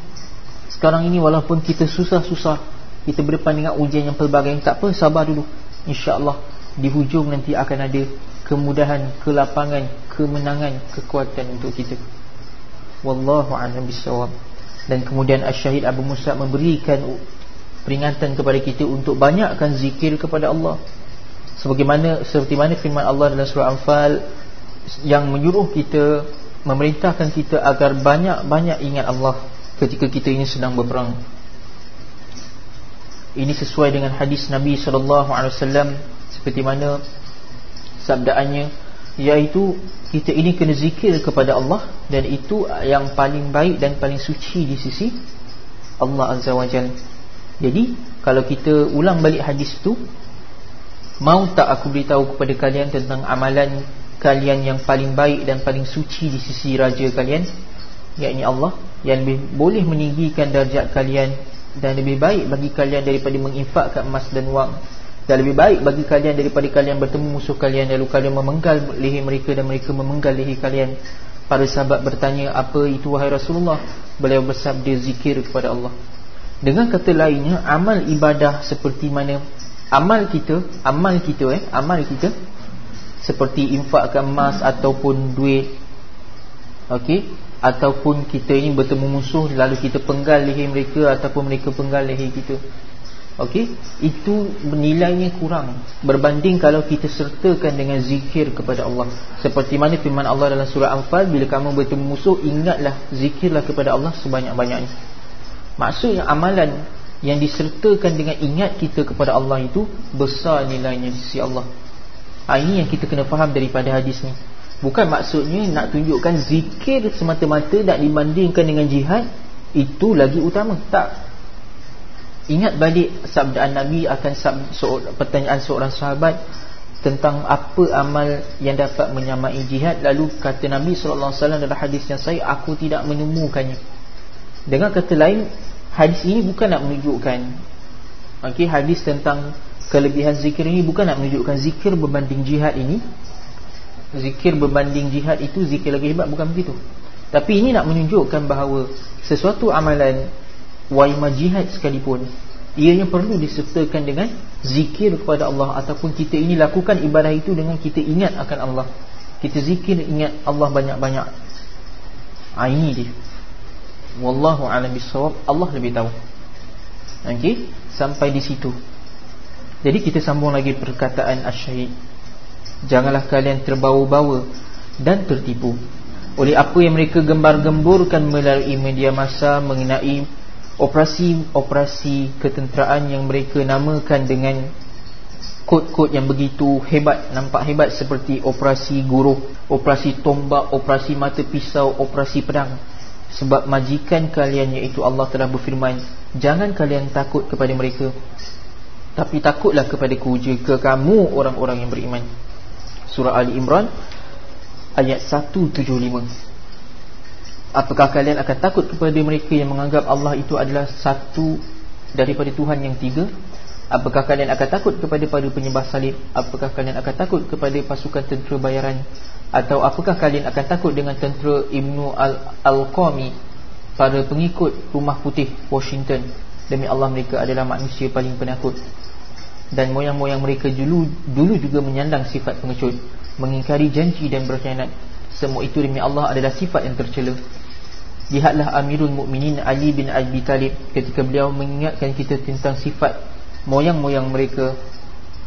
Sekarang ini walaupun kita susah-susah Kita berdepan dengan ujian yang pelbagai Tak apa, sabar dulu. InsyaAllah di hujung nanti akan ada Kemudahan, kelapangan, kemenangan, kekuatan untuk kita. Wallahu a'lam bishawab Dan kemudian Asyahid Abu Musa memberikan Peringatan kepada kita untuk banyakkan zikir kepada Allah. Sebagaimana seperti mana firman Allah dalam surah Anfal Yang menyuruh kita Memerintahkan kita agar banyak-banyak ingat Allah ketika kita ini sedang berperang. Ini sesuai dengan hadis Nabi sallallahu alaihi wasallam seperti mana sabdaannya iaitu kita ini kena zikir kepada Allah dan itu yang paling baik dan paling suci di sisi Allah azza wajalla. Jadi kalau kita ulang balik hadis itu mau tak aku beritahu kepada kalian tentang amalan kalian yang paling baik dan paling suci di sisi raja kalian yakni Allah yang lebih boleh meninggikan darjat kalian dan lebih baik bagi kalian daripada menginfakkan emas dan wang. Dan lebih baik bagi kalian daripada kalian bertemu musuh kalian lalu kalian memenggal leher mereka dan mereka memenggal leher kalian. Para sahabat bertanya apa itu wahai Rasulullah? Beliau bersabda zikir kepada Allah. Dengan kata lainnya amal ibadah seperti mana? Amal kita amal kita eh amal kita seperti infakkan emas ataupun duit. Okey ataupun kita ini bertemu musuh lalu kita penggal leher mereka ataupun mereka penggal leher kita. Okey? Itu nilainya kurang. Berbanding kalau kita sertakan dengan zikir kepada Allah. Seperti mana firman Allah dalam surah Anfal bila kamu bertemu musuh ingatlah zikirlah kepada Allah sebanyak-banyaknya. Maksudnya amalan yang disertakan dengan ingat kita kepada Allah itu besar nilainya di sisi Allah. Ha, ini yang kita kena faham daripada hadis ni Bukan maksudnya nak tunjukkan zikir semata-mata nak dibandingkan dengan jihad Itu lagi utama. Tak. Ingat balik sabdaan Nabi akan sab, pertanyaan seorang sahabat Tentang apa amal yang dapat menyamai jihad. Lalu kata Nabi SAW dalam hadis yang saya Aku tidak menemukannya. Dengan kata lain Hadis ini bukan nak menunjukkan okay, Hadis tentang kelebihan zikir ini Bukan nak menunjukkan zikir berbanding jihad ini zikir berbanding jihad itu zikir lagi hebat bukan begitu. Tapi ini nak menunjukkan bahawa sesuatu amalan waimah jihad sekalipun ianya perlu disertakan dengan zikir kepada Allah ataupun kita ini lakukan ibadah itu dengan kita ingat akan Allah. Kita zikir ingat Allah banyak-banyak. Ha, ini dia. Wallahu alam bisawab Allah lebih tahu. Okey sampai di situ. Jadi kita sambung lagi perkataan asy-syahid Janganlah kalian terbawa-bawa dan tertipu. Oleh apa yang mereka gembar-gemburkan melalui media massa mengenai operasi-operasi ketenteraan yang mereka namakan dengan kod-kod yang begitu hebat nampak hebat seperti operasi guruh, operasi tombak, operasi mata pisau, operasi pedang. Sebab majikan kalian iaitu Allah telah berfirman jangan kalian takut kepada mereka tapi takutlah kepadaku jika kamu orang-orang yang beriman surah Ali Imran ayat 175 Apakah kalian akan takut kepada mereka yang menganggap Allah itu adalah satu daripada Tuhan yang tiga? Apakah kalian akan takut kepada para penyembah salib? Apakah kalian akan takut kepada pasukan tentera bayaran? Atau apakah kalian akan takut dengan tentera Ibnu Al-Qami Para pengikut rumah putih Washington? Demi Allah mereka adalah manusia paling penakut dan moyang-moyang mereka dulu dulu juga menyandang sifat pengecut mengingkari janji dan berkhianat. Semua itu demi Allah adalah sifat yang tercela. Lihatlah Amirul Mukminin Ali bin Abi Talib ketika beliau mengingatkan kita tentang sifat moyang-moyang mereka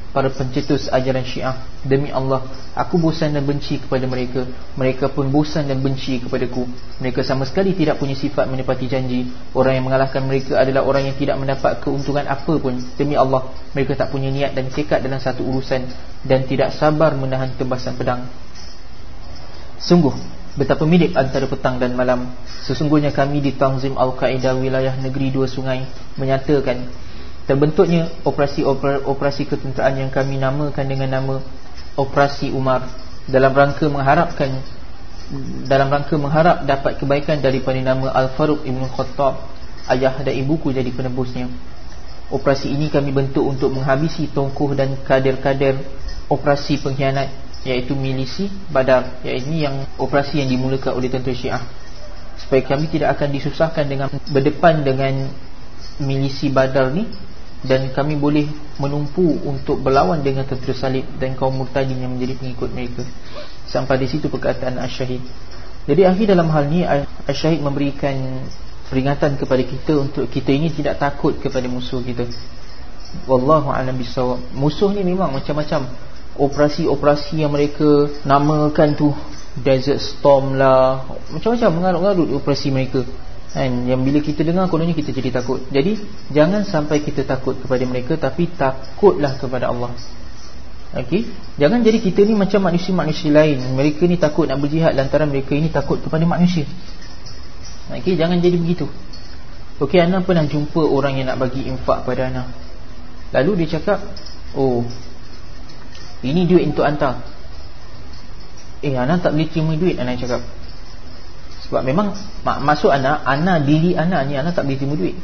para pencetus ajaran syiah. Demi Allah Aku bosan dan benci kepada mereka. Mereka pun bosan dan benci kepadaku. Mereka sama sekali tidak punya sifat menepati janji. Orang yang mengalahkan mereka adalah orang yang tidak mendapat keuntungan apa pun. Demi Allah Mereka tak punya niat dan cekat dalam satu urusan Dan tidak sabar menahan tembasan pedang. Sungguh Betapa milik antara petang dan malam. Sesungguhnya kami di Tanzim Al-Qaeda Wilayah Negeri Dua Sungai Menyatakan terbentuknya operasi-operasi ketenteraan yang kami namakan dengan nama Operasi Umar. Dalam rangka mengharapkan dalam rangka mengharap dapat kebaikan daripada nama Al-Faruq Ibn Khattab ayah dan ibuku jadi penebusnya. Operasi ini kami bentuk untuk menghabisi tongkuh dan kader-kader operasi pengkhianat iaitu milisi badar. Iaitu yang operasi yang dimulakan oleh tentera syiah. Supaya kami tidak akan disusahkan dengan berdepan dengan milisi badar ni dan kami boleh menumpu untuk berlawan dengan tentera salib dan kaum murtadin yang menjadi pengikut mereka. Sampai di situ perkataan Ash-Shahid jadi akhir dalam hal ni Ash-Shahid memberikan peringatan kepada kita untuk kita ini tidak takut kepada musuh kita. Wallahu alam bisawab musuh ni memang macam-macam. Operasi-operasi yang mereka namakan tu desert storm lah. Macam-macam mengarut-ngarut operasi mereka kan? Yang bila kita dengar kononnya kita jadi takut. Jadi jangan sampai kita takut kepada mereka tapi takutlah kepada Allah. Okey? Jangan jadi kita ni macam manusia-manusia lain. Mereka ni takut nak berjihad lantaran mereka ini takut kepada manusia. Okey? Jangan jadi begitu. Okey ana pernah jumpa orang yang nak bagi infak pada ana. Lalu dia cakap oh ini duit untuk hantar. Eh ana tak boleh terima duit ana cakap sebab memang maksud anak Anak diri anak ni Anak tak boleh terima duit.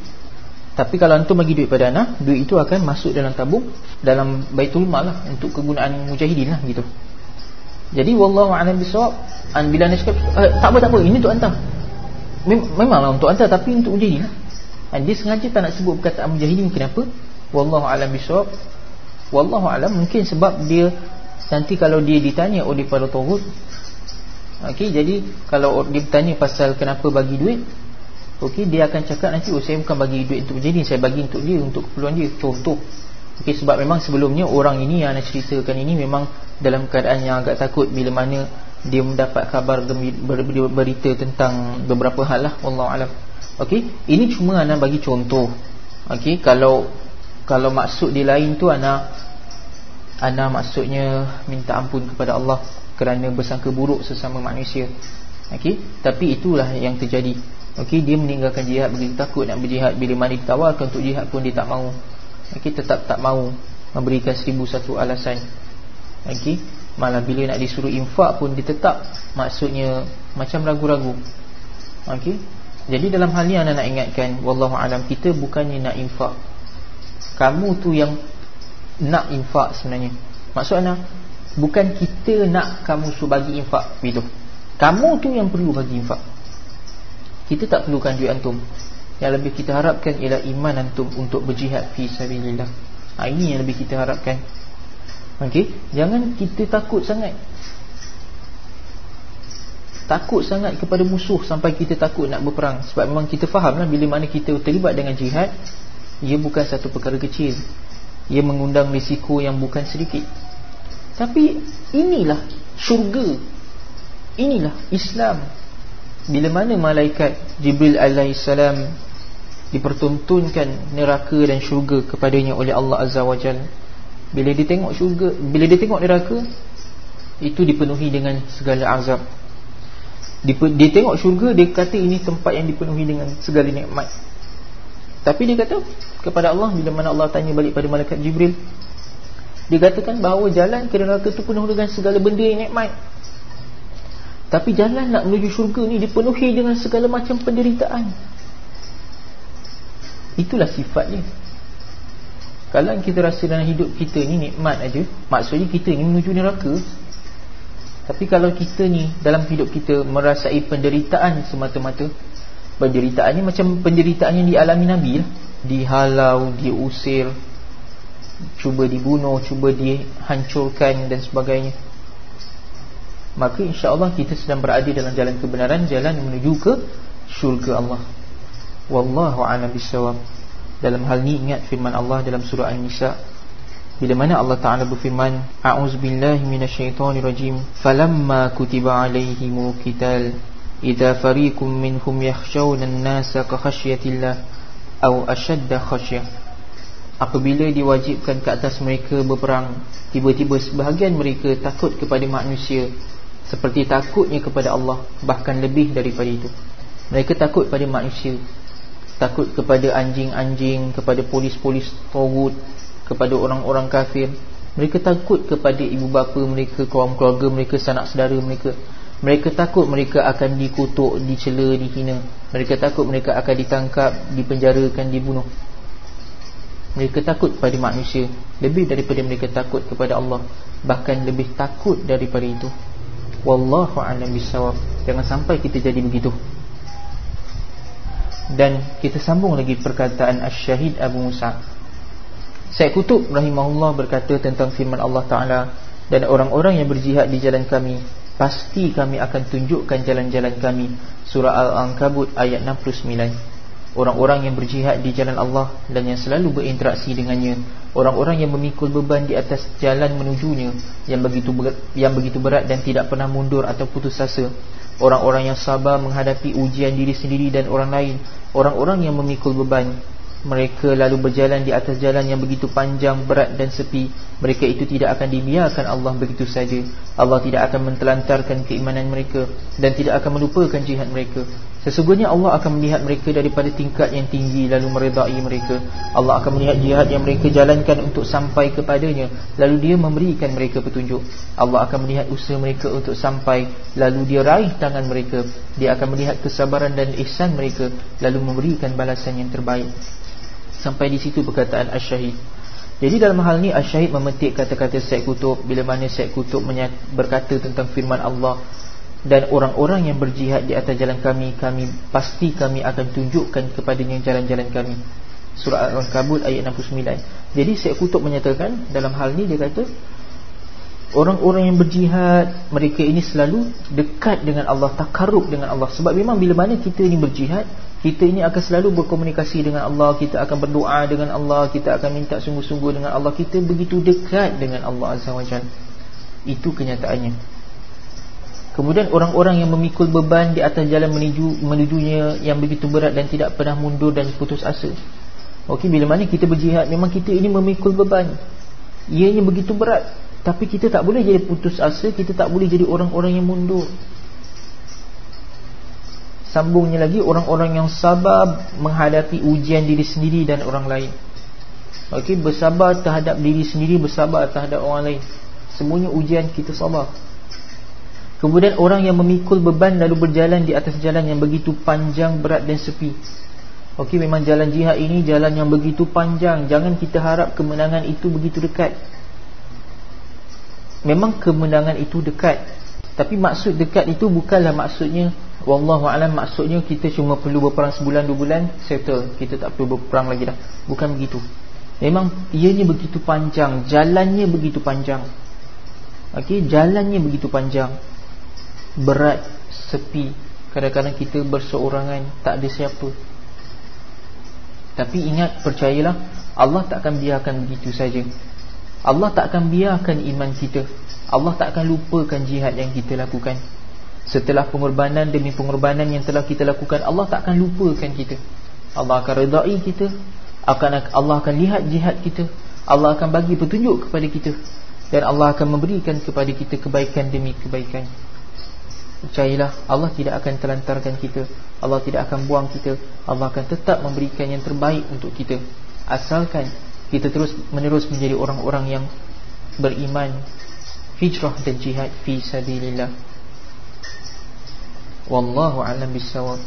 Tapi kalau antum bagi duit pada anak Duit itu akan masuk dalam tabung Dalam baitul mal lah Untuk kegunaan mujahidin lah gitu. Jadi Wallahu'alam bisawab Bila anak cakap eh, Tak apa tak apa Ini untuk hantar Mem Memanglah untuk hantar Tapi untuk mujahidin lah. Dan dia sengaja tak nak sebut perkataan mujahidin Kenapa Wallahu'alam bisawab Wallahu'alam Mungkin sebab dia Nanti kalau dia ditanya oleh para tawud Okey, jadi kalau dia bertanya pasal kenapa bagi duit, okey, dia akan cakap nanti oh saya bukan bagi duit untuk jadi saya bagi untuk dia untuk keperluan dia. Contoh. Okey, sebab memang sebelumnya orang ini yang nak ceritakan ini memang dalam keadaan yang agak takut bila mana dia mendapat khabar berita tentang beberapa hal lah wallahu alam. Okey, ini cuma ana bagi contoh. Okey, kalau kalau maksud dia lain tu ana ana maksudnya minta ampun kepada Allah kerana bersangka buruk sesama manusia. Okey, tapi itulah yang terjadi. Okey, dia meninggalkan jihad begitu takut nak berjihad bila mana ditawarkan untuk jihad pun dia tak mau. Okey, tetap tak mau memberikan seribu satu alasan. Okey, malah bila nak disuruh infak pun dia tetap maksudnya macam ragu-ragu. Okey. Jadi dalam hal ni anda nak ingatkan wallahu alam kita bukannya nak infak. Kamu tu yang nak infak sebenarnya. Maksudnya Bukan kita nak kamu suruh bagi infak begitu. Kamu tu yang perlu bagi infak. Kita tak perlukan duit antum. Yang lebih kita harapkan ialah iman antum untuk berjihad fi sabilillah. Ha, ini yang lebih kita harapkan. Okey, jangan kita takut sangat. Takut sangat kepada musuh sampai kita takut nak berperang sebab memang kita fahamlah bila mana kita terlibat dengan jihad ia bukan satu perkara kecil. Ia mengundang risiko yang bukan sedikit. Tapi inilah syurga. Inilah Islam. Bila mana malaikat Jibril alaihissalam Dipertuntunkan neraka dan syurga kepadanya oleh Allah Azza wa Jal Bila dia tengok syurga Bila dia tengok neraka Itu dipenuhi dengan segala azab. Dia tengok syurga Dia kata ini tempat yang dipenuhi dengan segala nikmat. Tapi dia kata Kepada Allah Bila mana Allah tanya balik pada malaikat Jibril Dikatakan bahawa jalan ke neraka itu penuh dengan segala benda yang nikmat. Tapi jalan nak menuju syurga ni dipenuhi dengan segala macam penderitaan. Itulah sifatnya. Kalau kita rasa dalam hidup kita ni nikmat aja, Maksudnya kita ni menuju neraka. Tapi kalau kita ni dalam hidup kita merasai penderitaan semata-mata Penderitaan ni macam penderitaan yang dialami Nabi lah. Dihalau, diusir cuba dibunuh, cuba dihancurkan dan sebagainya. Maka insya-Allah kita sedang berada dalam jalan kebenaran, jalan menuju ke syurga Allah. Wallahu a'lam bissawab. Dalam hal ini ingat firman Allah dalam surah An-Nisa bila mana Allah Taala berfirman, "A'udzubillahi minasyaitonirrajim. Falamma kutiba 'alaihimul qital, idza fariqum minhum yakhshawna an-nasa ka khashyatillah aw ashadda khashyah." Apabila diwajibkan ke atas mereka berperang tiba-tiba sebahagian mereka takut kepada manusia seperti takutnya kepada Allah bahkan lebih daripada itu. Mereka takut pada manusia takut kepada anjing-anjing kepada polis-polis tawud kepada orang-orang kafir. Mereka takut kepada ibu bapa mereka kaum keluarga mereka sanak saudara mereka. Mereka takut mereka akan dikutuk dicela dihina. Mereka takut mereka akan ditangkap dipenjarakan dibunuh mereka takut kepada manusia. Lebih daripada mereka takut kepada Allah. Bahkan lebih takut daripada itu. Wallahu a'lam bissawab jangan sampai kita jadi begitu. Dan kita sambung lagi perkataan Ash-Shahid Abu Musa. Syed Kutub rahimahullah berkata tentang firman Allah Ta'ala Dan orang-orang yang berjihad di jalan kami Pasti kami akan tunjukkan jalan-jalan kami. Surah Al-Ankabut ayat 69 Orang-orang yang berjihad di jalan Allah Dan yang selalu berinteraksi dengannya. Orang-orang yang memikul beban di atas jalan menujunya Yang begitu berat, yang begitu berat dan tidak pernah mundur atau putus asa. Orang-orang yang sabar menghadapi ujian diri sendiri dan orang lain. Orang-orang yang memikul beban. Mereka lalu berjalan di atas jalan yang begitu panjang, berat dan sepi. Mereka itu tidak akan dibiarkan Allah begitu saja. Allah tidak akan mentelantarkan keimanan mereka Dan tidak akan melupakan jihad mereka Sesungguhnya Allah akan melihat mereka daripada tingkat yang tinggi Lalu meredai mereka. Allah akan melihat jihad yang mereka jalankan untuk sampai kepadanya Lalu dia memberikan mereka petunjuk. Allah akan melihat usaha mereka untuk sampai Lalu dia raih tangan mereka. Dia akan melihat kesabaran dan ihsan mereka Lalu memberikan balasan yang terbaik. Sampai di situ perkataan Ash-Shahid Jadi dalam hal ni Ash-Shahid memetik kata-kata Syed Kutub. Bila mana Syed Kutub berkata tentang firman Allah Dan orang-orang yang berjihad di atas jalan kami Kami pasti kami akan tunjukkan kepadanya jalan-jalan kami. Surah Al-Kabul ayat 69 Jadi Syed Kutub menyatakan Dalam hal ni dia kata Orang-orang yang berjihad Mereka ini selalu dekat dengan Allah Takarub dengan Allah. Sebab memang bila mana kita ini berjihad kita ini akan selalu berkomunikasi dengan Allah Kita akan berdoa dengan Allah Kita akan minta sungguh-sungguh dengan Allah Kita begitu dekat dengan Allah Azza wa Jal. Itu kenyataannya Kemudian orang-orang yang memikul beban Di atas jalan menuju menujunya Yang begitu berat dan tidak pernah mundur dan putus asa Okey, bila mana kita berjihad Memang kita ini memikul beban Ianya begitu berat Tapi kita tak boleh jadi putus asa Kita tak boleh jadi orang-orang yang mundur Sambungnya lagi orang-orang yang sabar menghadapi ujian diri sendiri dan orang lain. Okey, bersabar terhadap diri sendiri, bersabar terhadap orang lain. Semuanya ujian kita sabar. Kemudian orang yang memikul beban lalu berjalan di atas jalan yang begitu panjang, berat dan sepi. Okey, memang jalan jihad ini jalan yang begitu panjang. Jangan kita harap kemenangan itu begitu dekat. Memang kemenangan itu dekat. Tapi maksud dekat itu bukanlah maksudnya Wallahu alam maksudnya kita cuma perlu berperang sebulan dua bulan settle kita tak perlu berperang lagi dah bukan begitu memang ianya begitu panjang jalannya begitu panjang okey jalannya begitu panjang berat sepi. Kadang-kadang kita berseorangan tak ada siapa. Tapi ingat percayalah Allah tak akan biarkan begitu saja. Allah tak akan biarkan iman kita. Allah tak akan lupakan jihad yang kita lakukan. Setelah pengorbanan demi pengorbanan yang telah kita lakukan Allah tak akan lupakan kita. Allah akan redai kita. Akan Allah akan lihat jihad kita. Allah akan bagi petunjuk kepada kita. Dan Allah akan memberikan kepada kita kebaikan demi kebaikan percayalah Allah tidak akan telantarkan kita. Allah tidak akan buang kita. Allah akan tetap memberikan yang terbaik untuk kita. Asalkan kita terus menerus menjadi orang-orang yang beriman hijrah dan jihad fi sabilillah. Wallahu a'lam bissawab.